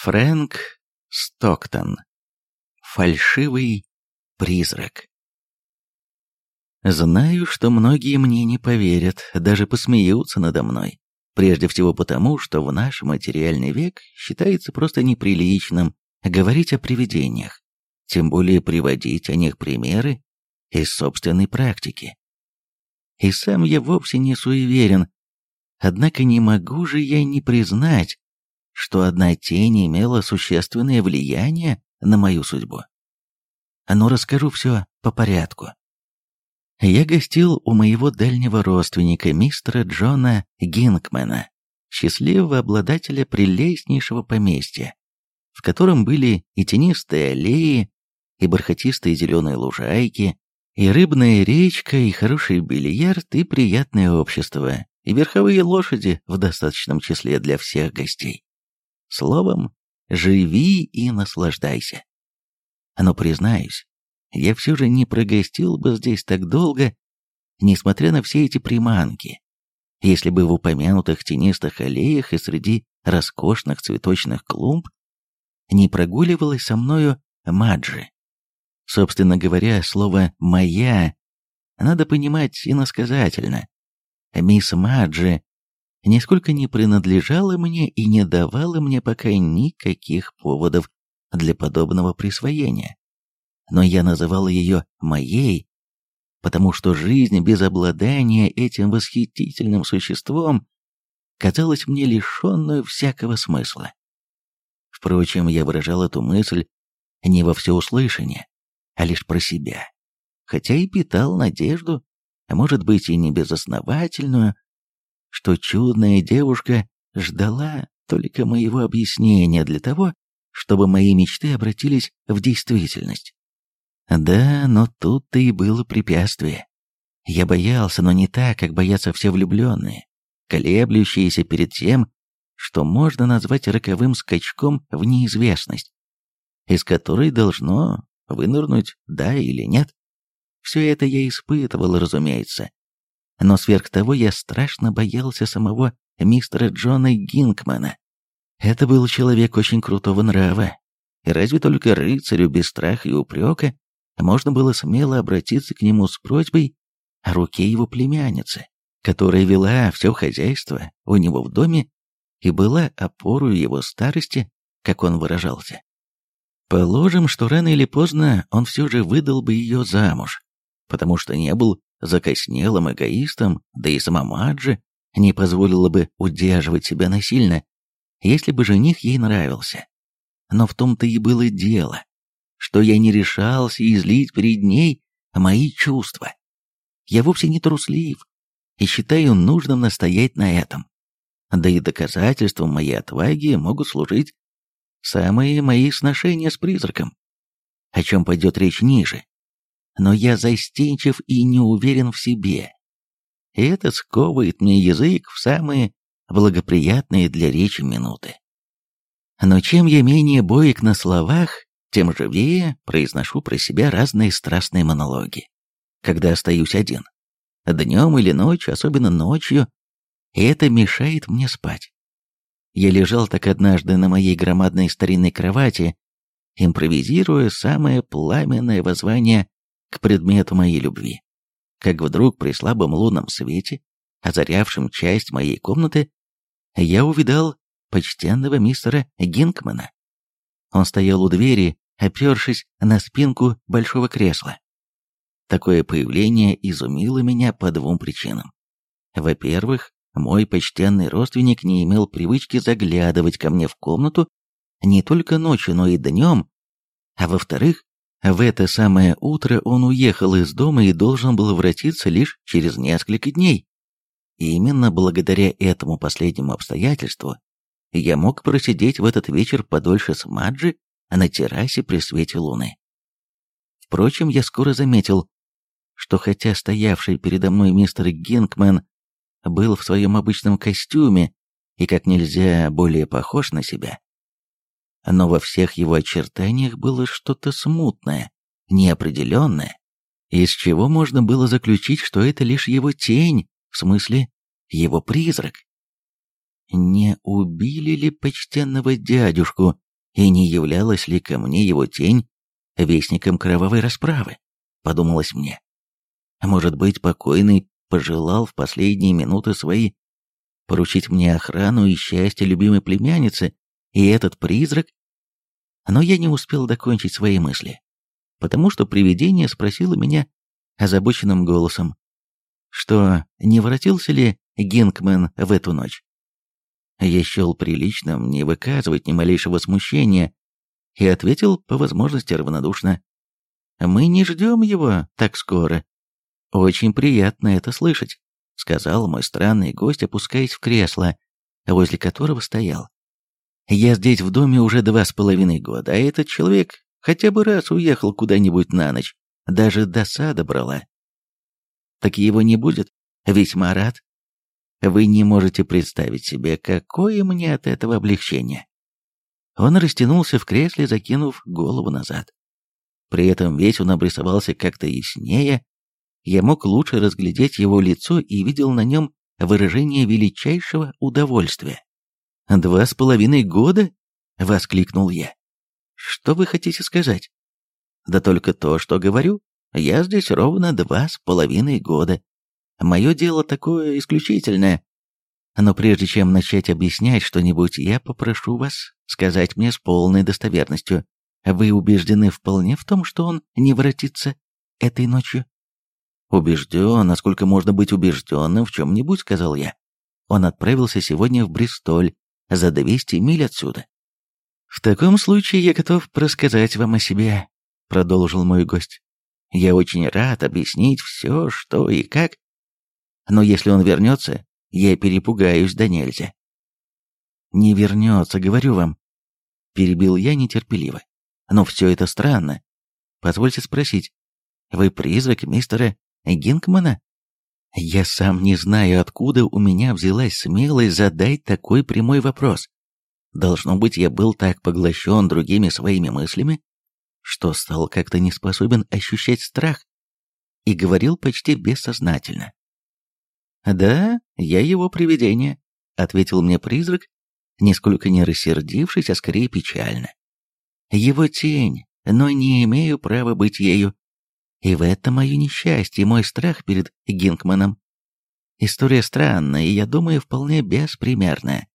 Фрэнк Стоктон. Фальшивый призрак. Знаю, что многие мне не поверят, даже посмеются надо мной. Прежде всего потому, что в наш материальный век считается просто неприличным говорить о привидениях, тем более приводить о них примеры из собственной практики. И сам я вовсе не суеверен, однако не могу же я не признать, что одна тень имела существенное влияние на мою судьбу. Но расскажу все по порядку. Я гостил у моего дальнего родственника, мистера Джона Гинкмена, счастливого обладателя прелестнейшего поместья, в котором были и тенистые аллеи, и бархатистые зеленые лужайки, и рыбная речка, и хороший бильярд, и приятное общество, и верховые лошади в достаточном числе для всех гостей. Словом, живи и наслаждайся. Но, признаюсь, я все же не прогостил бы здесь так долго, несмотря на все эти приманки, если бы в упомянутых тенистых аллеях и среди роскошных цветочных клумб не прогуливалась со мною Маджи. Собственно говоря, слово «моя» надо понимать иносказательно. Мисс Маджи нисколько не принадлежала мне и не давала мне пока никаких поводов для подобного присвоения. Но я называл ее «моей», потому что жизнь без обладания этим восхитительным существом казалась мне лишенную всякого смысла. Впрочем, я выражал эту мысль не во всеуслышание, а лишь про себя, хотя и питал надежду, а может быть и не безосновательную, что чудная девушка ждала только моего объяснения для того, чтобы мои мечты обратились в действительность. Да, но тут-то и было препятствие. Я боялся, но не так, как боятся все влюбленные, колеблющиеся перед тем, что можно назвать роковым скачком в неизвестность, из которой должно вынырнуть да или нет. Все это я испытывал, разумеется, но сверх того я страшно боялся самого мистера Джона Гинкмана. Это был человек очень крутого нрава, и разве только рыцарю без страха и упрека можно было смело обратиться к нему с просьбой о руке его племянницы, которая вела все хозяйство у него в доме и была опорой его старости, как он выражался. Положим, что рано или поздно он все же выдал бы ее замуж, потому что не был закоснелым эгоистом, да и сама Маджи не позволила бы удерживать себя насильно, если бы жених ей нравился. Но в том-то и было дело, что я не решался излить перед ней мои чувства. Я вовсе не труслив и считаю нужным настоять на этом. Да и доказательством моей отваги могут служить самые мои сношения с призраком, о чем пойдет речь ниже но я застенчив и не уверен в себе. Это сковывает мне язык в самые благоприятные для речи минуты. Но чем я менее боек на словах, тем живее произношу про себя разные страстные монологи, когда остаюсь один. Днем или ночью, особенно ночью, это мешает мне спать. Я лежал так однажды на моей громадной старинной кровати, импровизируя самое пламенное воззвание к предмету моей любви. Как вдруг при слабом лунном свете, озарявшем часть моей комнаты, я увидал почтенного мистера Гинкмана. Он стоял у двери, опершись на спинку большого кресла. Такое появление изумило меня по двум причинам. Во-первых, мой почтенный родственник не имел привычки заглядывать ко мне в комнату не только ночью, но и днем, а во-вторых, в это самое утро он уехал из дома и должен был вратиться лишь через несколько дней. И именно благодаря этому последнему обстоятельству я мог просидеть в этот вечер подольше с Маджи на террасе при свете луны. Впрочем, я скоро заметил, что хотя стоявший передо мной мистер Гинкмен был в своем обычном костюме и как нельзя более похож на себя, но во всех его очертаниях было что-то смутное, неопределенное, из чего можно было заключить, что это лишь его тень, в смысле, его призрак. Не убили ли почтенного дядюшку, И не являлась ли ко мне его тень вестником кровавой расправы, подумалось мне. Может быть, покойный пожелал в последние минуты свои поручить мне охрану и счастье любимой племянницы, и этот призрак? Но я не успел докончить свои мысли, потому что привидение спросило меня озабоченным голосом, что не воротился ли Гинкмен в эту ночь. Я счел приличным не выказывать ни малейшего смущения и ответил по возможности равнодушно. «Мы не ждем его так скоро. Очень приятно это слышать», — сказал мой странный гость, опускаясь в кресло, возле которого стоял. «Я здесь в доме уже два с половиной года, а этот человек хотя бы раз уехал куда-нибудь на ночь, даже досада брала. Так его не будет? Весьма рад. Вы не можете представить себе, какое мне от этого облегчение. Он растянулся в кресле, закинув голову назад. При этом весь он обрисовался как-то яснее, я мог лучше разглядеть его лицо и видел на нем выражение величайшего удовольствия. «Два с половиной года?» — воскликнул я. «Что вы хотите сказать?» «Да только то, что говорю. Я здесь ровно два с половиной года. Мое дело такое исключительное. Но прежде чем начать объяснять что-нибудь, я попрошу вас сказать мне с полной достоверностью. Вы убеждены вполне в том, что он не воротится этой ночью? Убежден, насколько можно быть убежденным в чем-нибудь, сказал я. Он отправился сегодня в Бристоль, за 200 миль отсюда. В таком случае я готов рассказать вам о себе, продолжил мой гость. Я очень рад объяснить все, что и как. Но если он вернется, я перепугаюсь да нельзя. Не вернется, говорю вам. Перебил я нетерпеливо. Но все это странно. Позвольте спросить, вы призрак мистера Гинкмана? Я сам не знаю, откуда у меня взялась смелость задать такой прямой вопрос. Должно быть, я был так поглощен другими своими мыслями, что стал как-то не способен ощущать страх и говорил почти бессознательно. «Да, я его привидение», — ответил мне призрак, нисколько не рассердившись, а скорее печально. «Его тень, но не имею права быть ею. И в этом мое несчастье, мой страх перед Гинкманом. История странная и, я думаю, вполне беспримерная.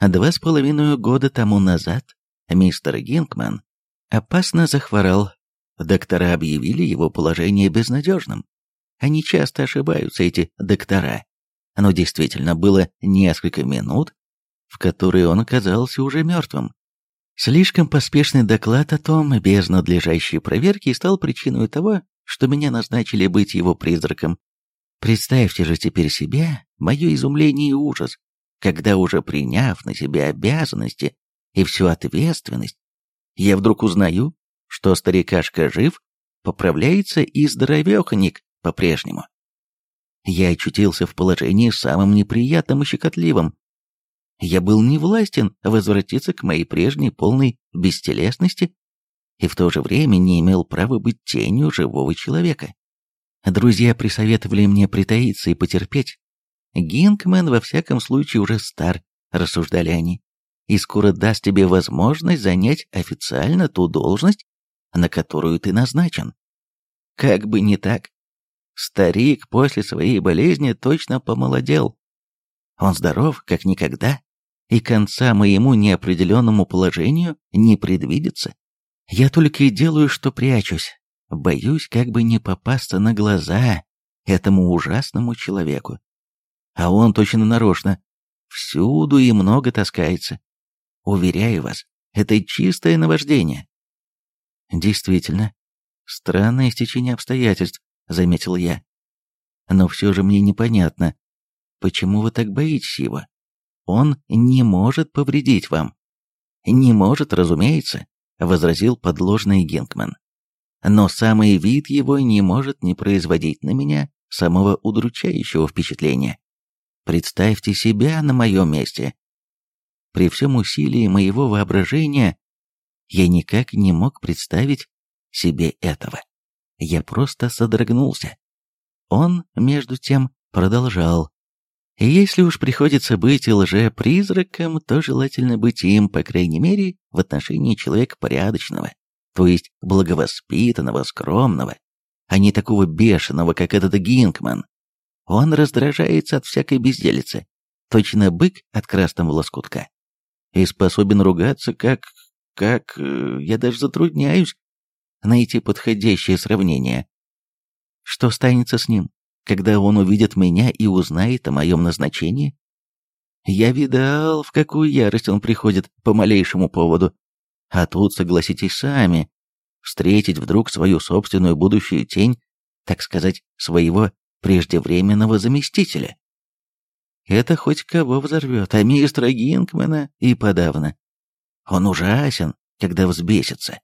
Два с половиной года тому назад мистер Гинкман опасно захворал. Доктора объявили его положение безнадежным. Они часто ошибаются, эти доктора. Но действительно было несколько минут, в которые он оказался уже мертвым. Слишком поспешный доклад о том, без надлежащей проверки, стал причиной того, что меня назначили быть его призраком. Представьте же теперь себе мое изумление и ужас, когда уже приняв на себя обязанности и всю ответственность, я вдруг узнаю, что старикашка жив, поправляется и здоровеханик по-прежнему. Я очутился в положении самым неприятным и щекотливым. Я был не властен возвратиться к моей прежней полной бестелесности и в то же время не имел права быть тенью живого человека. Друзья присоветовали мне притаиться и потерпеть. Гинкмен во всяком случае уже стар, рассуждали они и скоро даст тебе возможность занять официально ту должность, на которую ты назначен. Как бы не так. Старик после своей болезни точно помолодел. Он здоров, как никогда, и конца моему неопределенному положению не предвидится. Я только и делаю, что прячусь. Боюсь, как бы не попасться на глаза этому ужасному человеку. А он точно нарочно. Всюду и много таскается. Уверяю вас, это чистое наваждение. Действительно, странное стечение обстоятельств, заметил я. Но все же мне непонятно, почему вы так боитесь его? Он не может повредить вам. Не может, разумеется, возразил подложный Генкман. Но самый вид его не может не производить на меня самого удручающего впечатления. Представьте себя на моем месте. При всем усилии моего воображения я никак не мог представить себе этого. Я просто содрогнулся. Он, между тем, продолжал. И если уж приходится быть лже-призраком, то желательно быть им, по крайней мере, в отношении человека порядочного, то есть благовоспитанного, скромного, а не такого бешеного, как этот Гинкман. Он раздражается от всякой безделицы, точно бык от красного лоскутка, и способен ругаться как... как... Э, я даже затрудняюсь найти подходящее сравнение. Что станется с ним? Когда он увидит меня и узнает о моем назначении? Я видал, в какую ярость он приходит по малейшему поводу. А тут, согласитесь сами, встретить вдруг свою собственную будущую тень, так сказать, своего преждевременного заместителя. Это хоть кого взорвет, а мистера Гинкмана и подавно. Он ужасен, когда взбесится.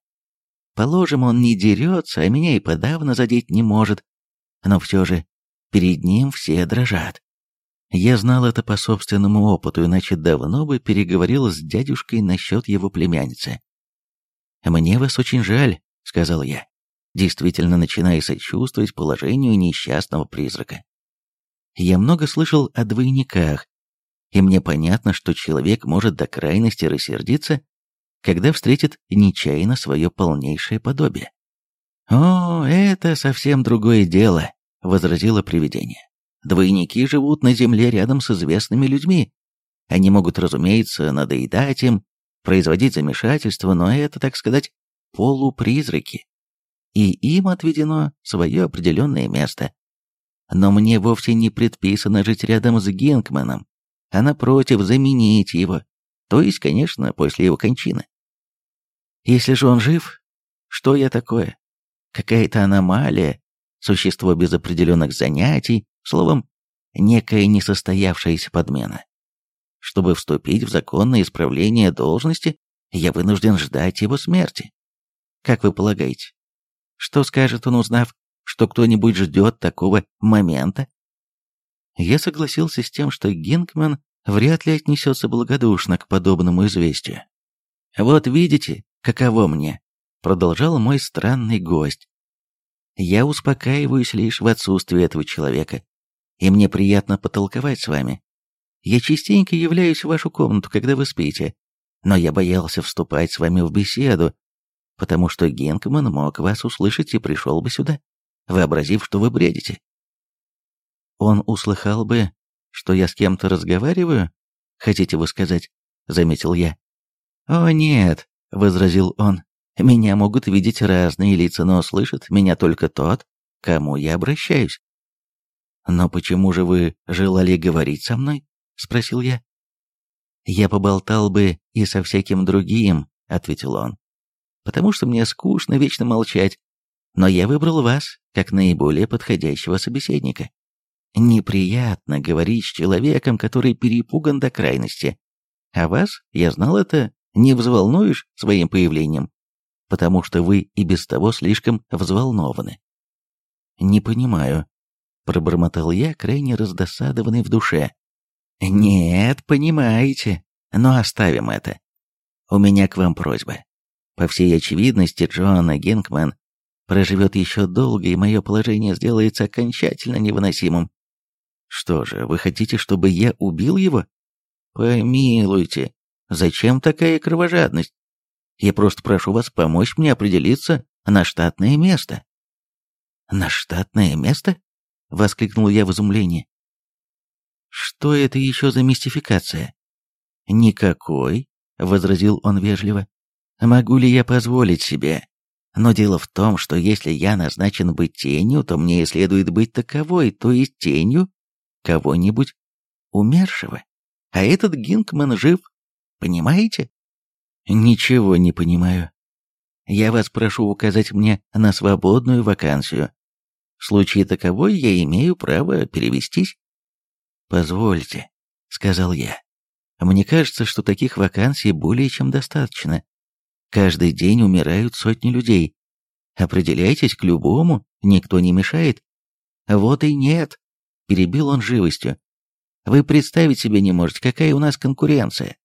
Положим, он не дерется, а меня и подавно задеть не может. Но все же Перед ним все дрожат. Я знал это по собственному опыту, иначе давно бы переговорил с дядюшкой насчет его племянницы. «Мне вас очень жаль», — сказал я, действительно начиная сочувствовать положению несчастного призрака. Я много слышал о двойниках, и мне понятно, что человек может до крайности рассердиться, когда встретит нечаянно свое полнейшее подобие. О, это совсем другое дело возразило привидение. Двойники живут на земле рядом с известными людьми. Они могут, разумеется, надоедать им, производить замешательство, но это, так сказать, полупризраки. И им отведено свое определенное место. Но мне вовсе не предписано жить рядом с Генкманом, а напротив заменить его, то есть, конечно, после его кончины. Если же он жив, что я такое? Какая-то аномалия, существо без определенных занятий, словом, некая несостоявшаяся подмена. Чтобы вступить в законное исправление должности, я вынужден ждать его смерти. Как вы полагаете, что скажет он, узнав, что кто-нибудь ждет такого момента? Я согласился с тем, что Гинкман вряд ли отнесется благодушно к подобному известию. «Вот видите, каково мне», — продолжал мой странный гость. Я успокаиваюсь лишь в отсутствии этого человека, и мне приятно потолковать с вами. Я частенько являюсь в вашу комнату, когда вы спите, но я боялся вступать с вами в беседу, потому что Генкман мог вас услышать и пришел бы сюда, вообразив, что вы бредите. Он услыхал бы, что я с кем-то разговариваю, хотите вы сказать, заметил я. О нет, возразил он, меня могут видеть разные лица, но слышит меня только тот, кому я обращаюсь. «Но почему же вы желали говорить со мной?» — спросил я. «Я поболтал бы и со всяким другим», — ответил он. «Потому что мне скучно вечно молчать, но я выбрал вас как наиболее подходящего собеседника. Неприятно говорить с человеком, который перепуган до крайности. А вас, я знал это, не взволнуешь своим появлением потому что вы и без того слишком взволнованы. «Не понимаю», — пробормотал я, крайне раздосадованный в душе. «Нет, понимаете, но оставим это. У меня к вам просьба. По всей очевидности, Джоанна Генкман проживет еще долго, и мое положение сделается окончательно невыносимым. Что же, вы хотите, чтобы я убил его? Помилуйте, зачем такая кровожадность? Я просто прошу вас помочь мне определиться на штатное место». «На штатное место?» — воскликнул я в изумлении. «Что это еще за мистификация?» «Никакой», — возразил он вежливо. «Могу ли я позволить себе? Но дело в том, что если я назначен быть тенью, то мне и следует быть таковой, то есть тенью кого-нибудь умершего. А этот Гинкман жив, понимаете?» Ничего не понимаю. Я вас прошу указать мне на свободную вакансию. В случае таковой я имею право перевестись. Позвольте, сказал я. Мне кажется, что таких вакансий более чем достаточно. Каждый день умирают сотни людей. Определяйтесь к любому, никто не мешает. Вот и нет, перебил он живостью. Вы представить себе не можете, какая у нас конкуренция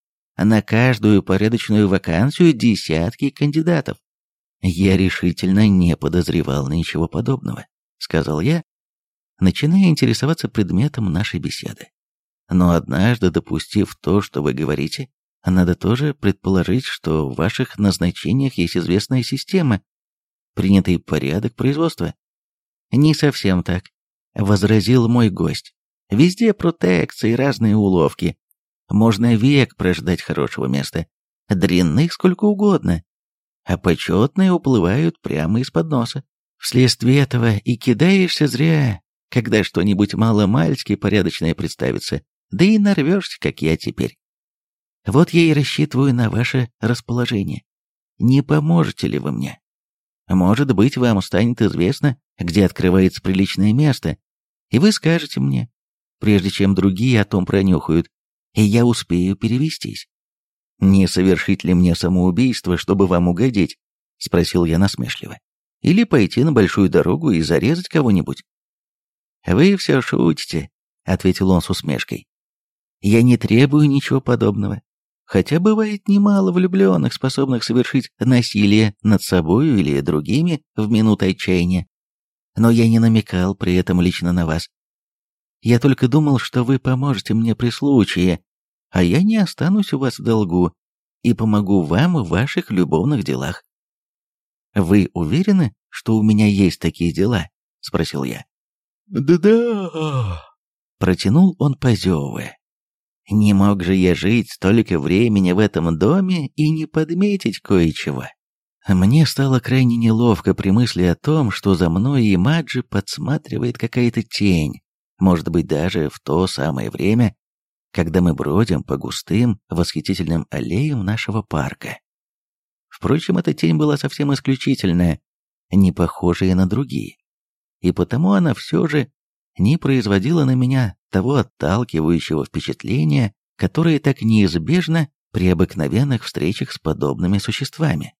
на каждую порядочную вакансию десятки кандидатов. Я решительно не подозревал ничего подобного, сказал я, начиная интересоваться предметом нашей беседы. Но однажды, допустив то, что вы говорите, надо тоже предположить, что в ваших назначениях есть известная система, принятый порядок производства. Не совсем так, возразил мой гость. Везде протекции, разные уловки. Можно век прождать хорошего места, дрянных сколько угодно, а почетные уплывают прямо из-под носа. Вследствие этого и кидаешься зря, когда что-нибудь мало-мальски порядочное представится, да и нарвешься, как я теперь. Вот я и рассчитываю на ваше расположение. Не поможете ли вы мне? Может быть, вам станет известно, где открывается приличное место, и вы скажете мне, прежде чем другие о том пронюхают, и я успею перевестись. «Не совершить ли мне самоубийство, чтобы вам угодить?» — спросил я насмешливо. «Или пойти на большую дорогу и зарезать кого-нибудь?» «Вы все шутите», — ответил он с усмешкой. «Я не требую ничего подобного. Хотя бывает немало влюбленных, способных совершить насилие над собою или другими в минуты отчаяния. Но я не намекал при этом лично на вас. Я только думал, что вы поможете мне при случае, а я не останусь у вас в долгу и помогу вам в ваших любовных делах. Вы уверены, что у меня есть такие дела? спросил я. Да-да, протянул он, позевывая. Не мог же я жить столько времени в этом доме и не подметить кое-чего. Мне стало крайне неловко при мысли о том, что за мной и Маджи подсматривает какая-то тень, может быть даже в то самое время, когда мы бродим по густым, восхитительным аллеям нашего парка. Впрочем, эта тень была совсем исключительная, не похожая на другие, и потому она все же не производила на меня того отталкивающего впечатления, которое так неизбежно при обыкновенных встречах с подобными существами.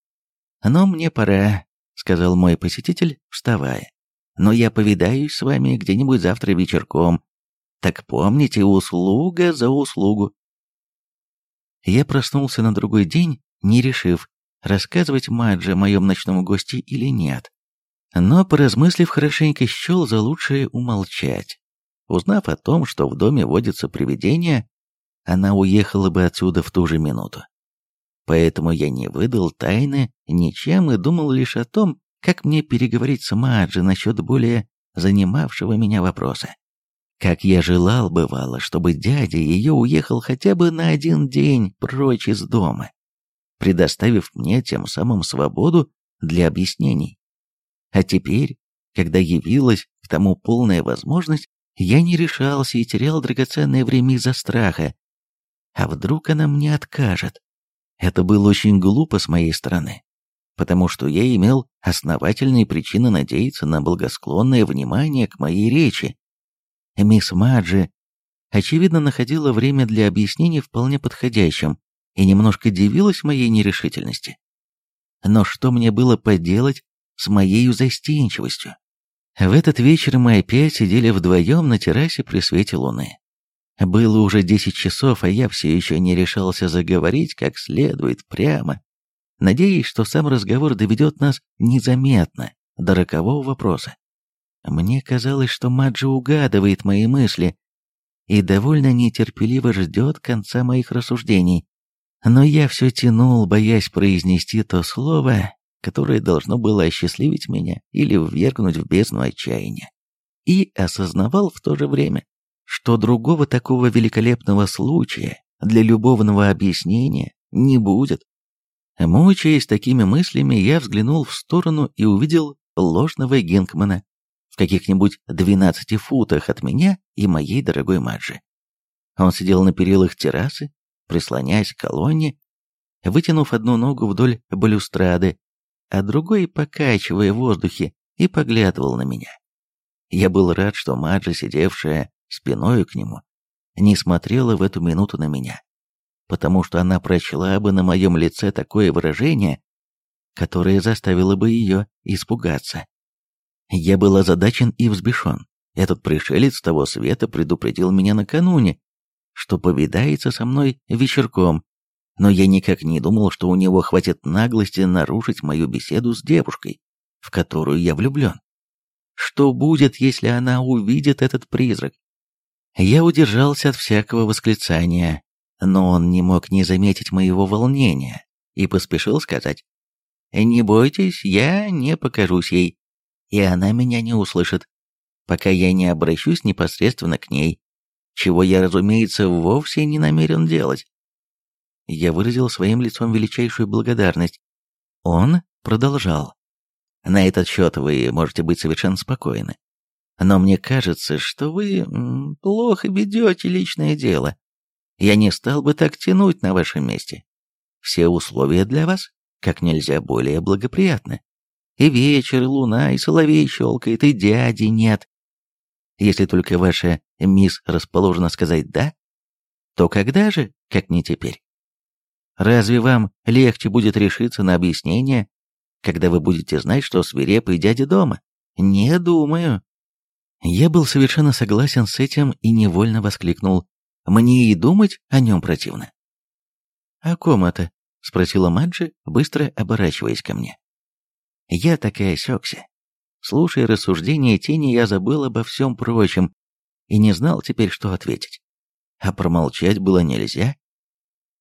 «Но мне пора», — сказал мой посетитель, вставая. «Но я повидаюсь с вами где-нибудь завтра вечерком, так помните, услуга за услугу. Я проснулся на другой день, не решив, рассказывать Мадже о моем ночном госте или нет. Но, поразмыслив хорошенько, счел за лучшее умолчать. Узнав о том, что в доме водится привидение, она уехала бы отсюда в ту же минуту. Поэтому я не выдал тайны ничем и думал лишь о том, как мне переговорить с Маджи насчет более занимавшего меня вопроса. Как я желал, бывало, чтобы дядя ее уехал хотя бы на один день прочь из дома, предоставив мне тем самым свободу для объяснений. А теперь, когда явилась к тому полная возможность, я не решался и терял драгоценное время из-за страха. А вдруг она мне откажет? Это было очень глупо с моей стороны, потому что я имел основательные причины надеяться на благосклонное внимание к моей речи, Мисс Маджи, очевидно, находила время для объяснений вполне подходящим и немножко дивилась моей нерешительности. Но что мне было поделать с моей застенчивостью? В этот вечер мы опять сидели вдвоем на террасе при свете луны. Было уже десять часов, а я все еще не решался заговорить как следует прямо, надеясь, что сам разговор доведет нас незаметно до рокового вопроса. Мне казалось, что Маджи угадывает мои мысли и довольно нетерпеливо ждет конца моих рассуждений. Но я все тянул, боясь произнести то слово, которое должно было осчастливить меня или ввергнуть в бездну отчаяния. И осознавал в то же время, что другого такого великолепного случая для любовного объяснения не будет. Мучаясь такими мыслями, я взглянул в сторону и увидел ложного Гинкмана, в каких-нибудь двенадцати футах от меня и моей дорогой Маджи. Он сидел на перилах террасы, прислоняясь к колонне, вытянув одну ногу вдоль балюстрады, а другой покачивая в воздухе, и поглядывал на меня. Я был рад, что Маджи, сидевшая спиной к нему, не смотрела в эту минуту на меня, потому что она прочла бы на моем лице такое выражение, которое заставило бы ее испугаться. Я был озадачен и взбешен. Этот пришелец того света предупредил меня накануне, что повидается со мной вечерком, но я никак не думал, что у него хватит наглости нарушить мою беседу с девушкой, в которую я влюблен. Что будет, если она увидит этот призрак? Я удержался от всякого восклицания, но он не мог не заметить моего волнения и поспешил сказать. «Не бойтесь, я не покажусь ей, и она меня не услышит, пока я не обращусь непосредственно к ней, чего я, разумеется, вовсе не намерен делать». Я выразил своим лицом величайшую благодарность. Он продолжал. «На этот счет вы можете быть совершенно спокойны. Но мне кажется, что вы плохо ведете личное дело. Я не стал бы так тянуть на вашем месте. Все условия для вас как нельзя более благоприятны. И вечер, и луна, и соловей щелкает, и дяди нет. Если только ваша мисс расположена сказать «да», то когда же, как не теперь? Разве вам легче будет решиться на объяснение, когда вы будете знать, что свирепый дядя дома? Не думаю. Я был совершенно согласен с этим и невольно воскликнул. Мне и думать о нем противно. «О ком это?» — спросила Маджи, быстро оборачиваясь ко мне. Я так и осекся. Слушая рассуждения тени, я забыл обо всем прочем и не знал теперь, что ответить. А промолчать было нельзя.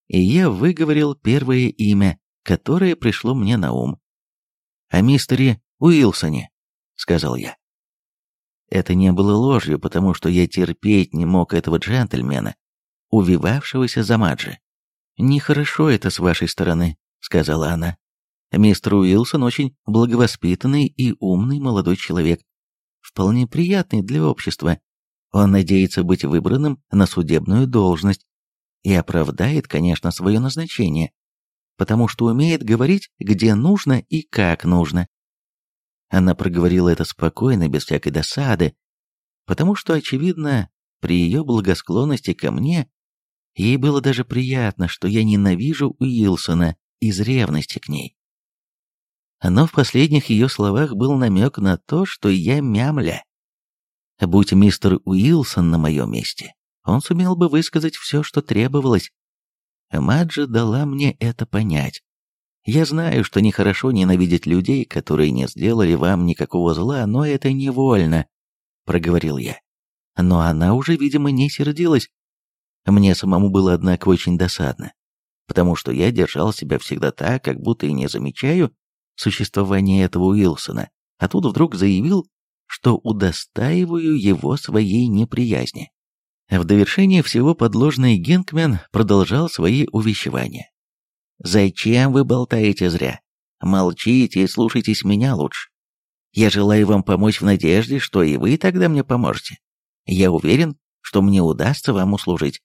И я выговорил первое имя, которое пришло мне на ум. «О мистере Уилсоне», — сказал я. Это не было ложью, потому что я терпеть не мог этого джентльмена, увивавшегося за Маджи. «Нехорошо это с вашей стороны», — сказала она. «Мистер Уилсон очень благовоспитанный и умный молодой человек, вполне приятный для общества. Он надеется быть выбранным на судебную должность и оправдает, конечно, свое назначение, потому что умеет говорить, где нужно и как нужно. Она проговорила это спокойно, без всякой досады, потому что, очевидно, при ее благосклонности ко мне, ей было даже приятно, что я ненавижу Уилсона из ревности к ней. Но в последних ее словах был намек на то, что я мямля. Будь мистер Уилсон на моем месте, он сумел бы высказать все, что требовалось. Маджи дала мне это понять. Я знаю, что нехорошо ненавидеть людей, которые не сделали вам никакого зла, но это невольно, проговорил я. Но она уже, видимо, не сердилась. Мне самому было, однако, очень досадно, потому что я держал себя всегда так, как будто и не замечаю существования этого Уилсона, а тут вдруг заявил, что удостаиваю его своей неприязни. В довершение всего подложный Гинкмен продолжал свои увещевания. Зачем вы болтаете зря? Молчите и слушайтесь меня лучше. Я желаю вам помочь в надежде, что и вы тогда мне поможете. Я уверен, что мне удастся вам услужить.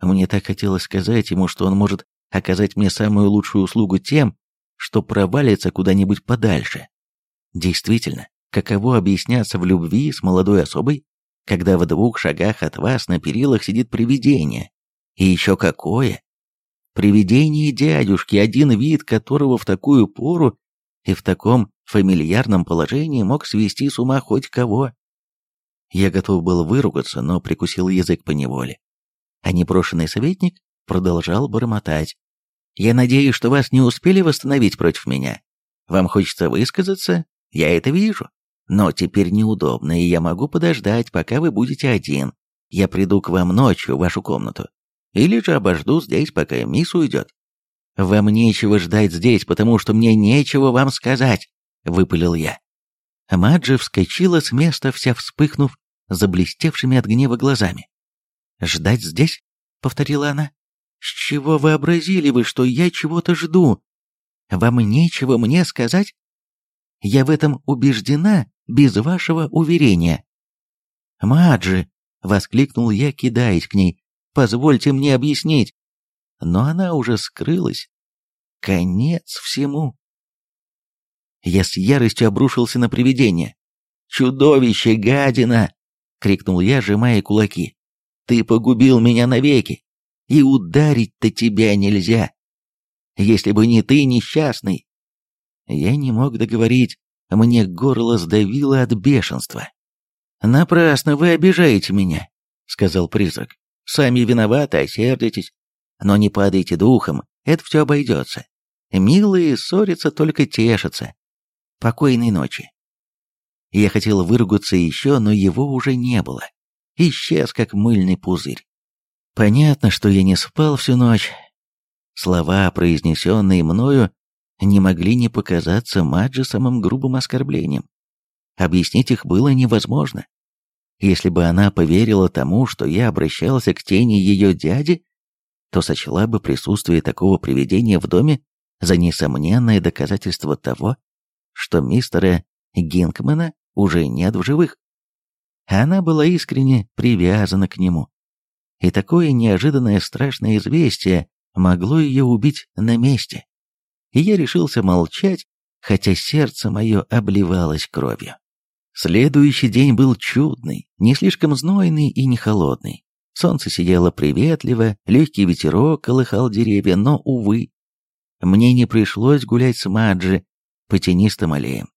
Мне так хотелось сказать ему, что он может оказать мне самую лучшую услугу тем, что провалится куда-нибудь подальше. Действительно, каково объясняться в любви с молодой особой, когда в двух шагах от вас на перилах сидит привидение? И еще какое! Привидение дядюшки, один вид которого в такую пору и в таком фамильярном положении мог свести с ума хоть кого. Я готов был выругаться, но прикусил язык по неволе. А непрошенный советник продолжал бормотать. «Я надеюсь, что вас не успели восстановить против меня. Вам хочется высказаться? Я это вижу. Но теперь неудобно, и я могу подождать, пока вы будете один. Я приду к вам ночью в вашу комнату. Или же обожду здесь, пока мисс уйдет. Вам нечего ждать здесь, потому что мне нечего вам сказать, выпалил я. Маджи вскочила с места, вся вспыхнув, заблестевшими от гнева глазами. «Ждать здесь?» — повторила она. «С чего вообразили вы, что я чего-то жду? Вам нечего мне сказать? Я в этом убеждена без вашего уверения». «Маджи!» — воскликнул я, кидаясь к ней. Позвольте мне объяснить. Но она уже скрылась. Конец всему. Я с яростью обрушился на привидение. «Чудовище, гадина!» — крикнул я, сжимая кулаки. «Ты погубил меня навеки, и ударить-то тебя нельзя. Если бы не ты, несчастный!» Я не мог договорить, мне горло сдавило от бешенства. «Напрасно вы обижаете меня», — сказал призрак. Сами виноваты, осердитесь. Но не падайте духом, это все обойдется. Милые ссорятся, только тешатся. Покойной ночи. Я хотел выругаться еще, но его уже не было. исчез, как мыльный пузырь. Понятно, что я не спал всю ночь. Слова, произнесенные мною, не могли не показаться Маджи самым грубым оскорблением. Объяснить их было невозможно. Если бы она поверила тому, что я обращался к тени ее дяди, то сочла бы присутствие такого привидения в доме за несомненное доказательство того, что мистера Гинкмана уже нет в живых. Она была искренне привязана к нему. И такое неожиданное страшное известие могло ее убить на месте. И я решился молчать, хотя сердце мое обливалось кровью. Следующий день был чудный, не слишком знойный и не холодный. Солнце сидело приветливо, легкий ветерок колыхал деревья, но, увы, мне не пришлось гулять с Маджи по тенистым аллеям.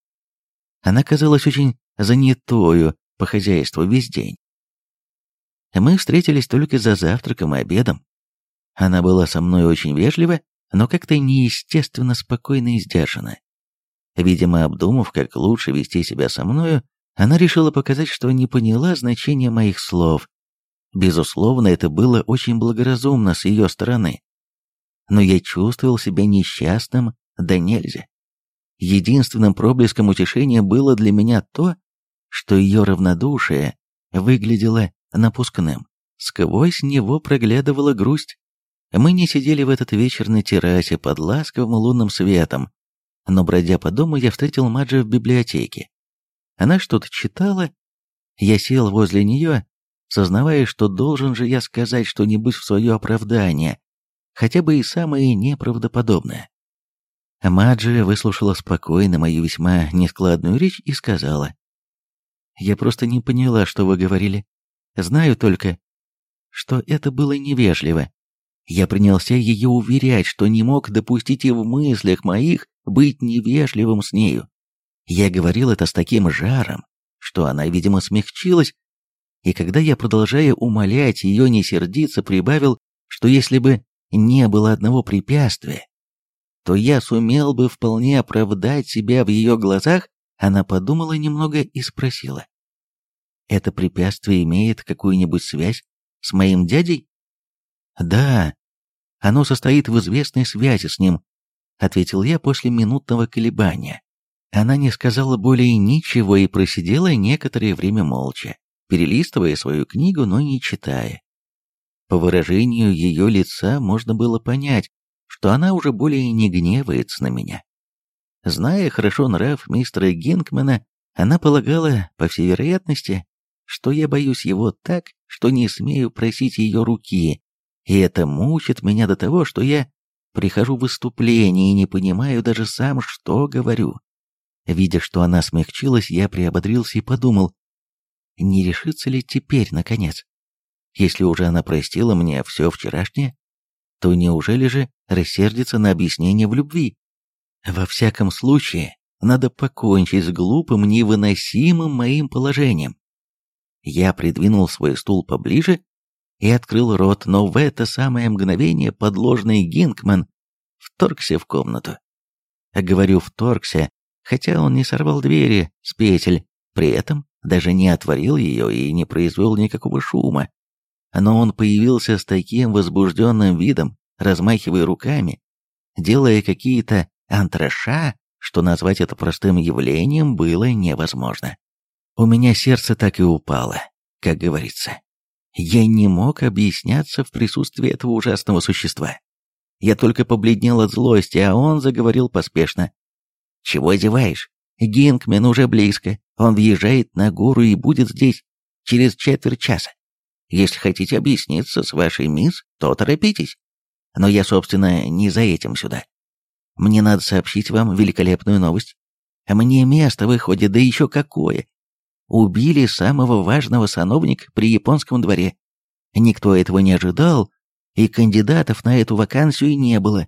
Она казалась очень занятою по хозяйству весь день. Мы встретились только за завтраком и обедом. Она была со мной очень вежлива, но как-то неестественно спокойна и сдержана. Видимо, обдумав, как лучше вести себя со мною, она решила показать, что не поняла значения моих слов. Безусловно, это было очень благоразумно с ее стороны. Но я чувствовал себя несчастным да нельзя. Единственным проблеском утешения было для меня то, что ее равнодушие выглядело напускным. Сквозь него проглядывала грусть. Мы не сидели в этот вечер на террасе под ласковым лунным светом, но, бродя по дому, я встретил Маджи в библиотеке. Она что-то читала. Я сел возле нее, сознавая, что должен же я сказать что-нибудь в свое оправдание, хотя бы и самое неправдоподобное. Маджи выслушала спокойно мою весьма нескладную речь и сказала, «Я просто не поняла, что вы говорили. Знаю только, что это было невежливо. Я принялся ее уверять, что не мог допустить и в мыслях моих быть невежливым с нею. Я говорил это с таким жаром, что она, видимо, смягчилась, и когда я, продолжая умолять ее не сердиться, прибавил, что если бы не было одного препятствия, то я сумел бы вполне оправдать себя в ее глазах, она подумала немного и спросила. «Это препятствие имеет какую-нибудь связь с моим дядей?» «Да, оно состоит в известной связи с ним», ответил я после минутного колебания. Она не сказала более ничего и просидела некоторое время молча, перелистывая свою книгу, но не читая. По выражению ее лица можно было понять, что она уже более не гневается на меня. Зная хорошо нрав мистера Гинкмана, она полагала, по всей вероятности, что я боюсь его так, что не смею просить ее руки, и это мучит меня до того, что я прихожу в выступление и не понимаю даже сам, что говорю. Видя, что она смягчилась, я приободрился и подумал, не решится ли теперь, наконец? Если уже она простила мне все вчерашнее, то неужели же рассердится на объяснение в любви? Во всяком случае, надо покончить с глупым, невыносимым моим положением. Я придвинул свой стул поближе и открыл рот, но в это самое мгновение подложный Гинкман вторгся в комнату. Говорю «вторгся», хотя он не сорвал двери с петель, при этом даже не отворил ее и не произвел никакого шума. Но он появился с таким возбужденным видом, размахивая руками, делая какие-то антраша, что назвать это простым явлением было невозможно. У меня сердце так и упало, как говорится. Я не мог объясняться в присутствии этого ужасного существа. Я только побледнел от злости, а он заговорил поспешно. «Чего зеваешь? Гинкмен уже близко. Он въезжает на гору и будет здесь через четверть часа. Если хотите объясниться с вашей мисс, то торопитесь. Но я, собственно, не за этим сюда. Мне надо сообщить вам великолепную новость. Мне место выходит, да еще какое. Убили самого важного сановника при японском дворе. Никто этого не ожидал, и кандидатов на эту вакансию не было.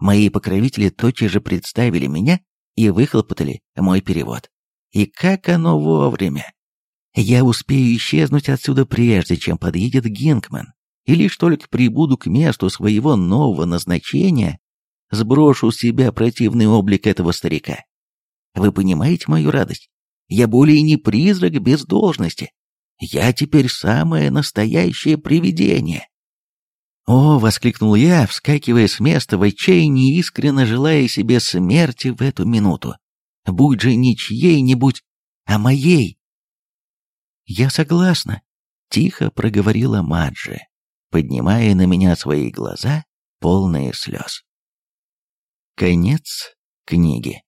Мои покровители тотчас же представили меня и выхлопотали мой перевод. И как оно вовремя! Я успею исчезнуть отсюда прежде, чем подъедет Гинкман, и лишь только прибуду к месту своего нового назначения, сброшу с себя противный облик этого старика. Вы понимаете мою радость? Я более не призрак без должности. Я теперь самое настоящее привидение. «О!» — воскликнул я, вскакивая с места в отчаянии, искренне желая себе смерти в эту минуту. «Будь же не чьей-нибудь, а моей!» «Я согласна», — тихо проговорила Маджи, поднимая на меня свои глаза, полные слез. Конец книги.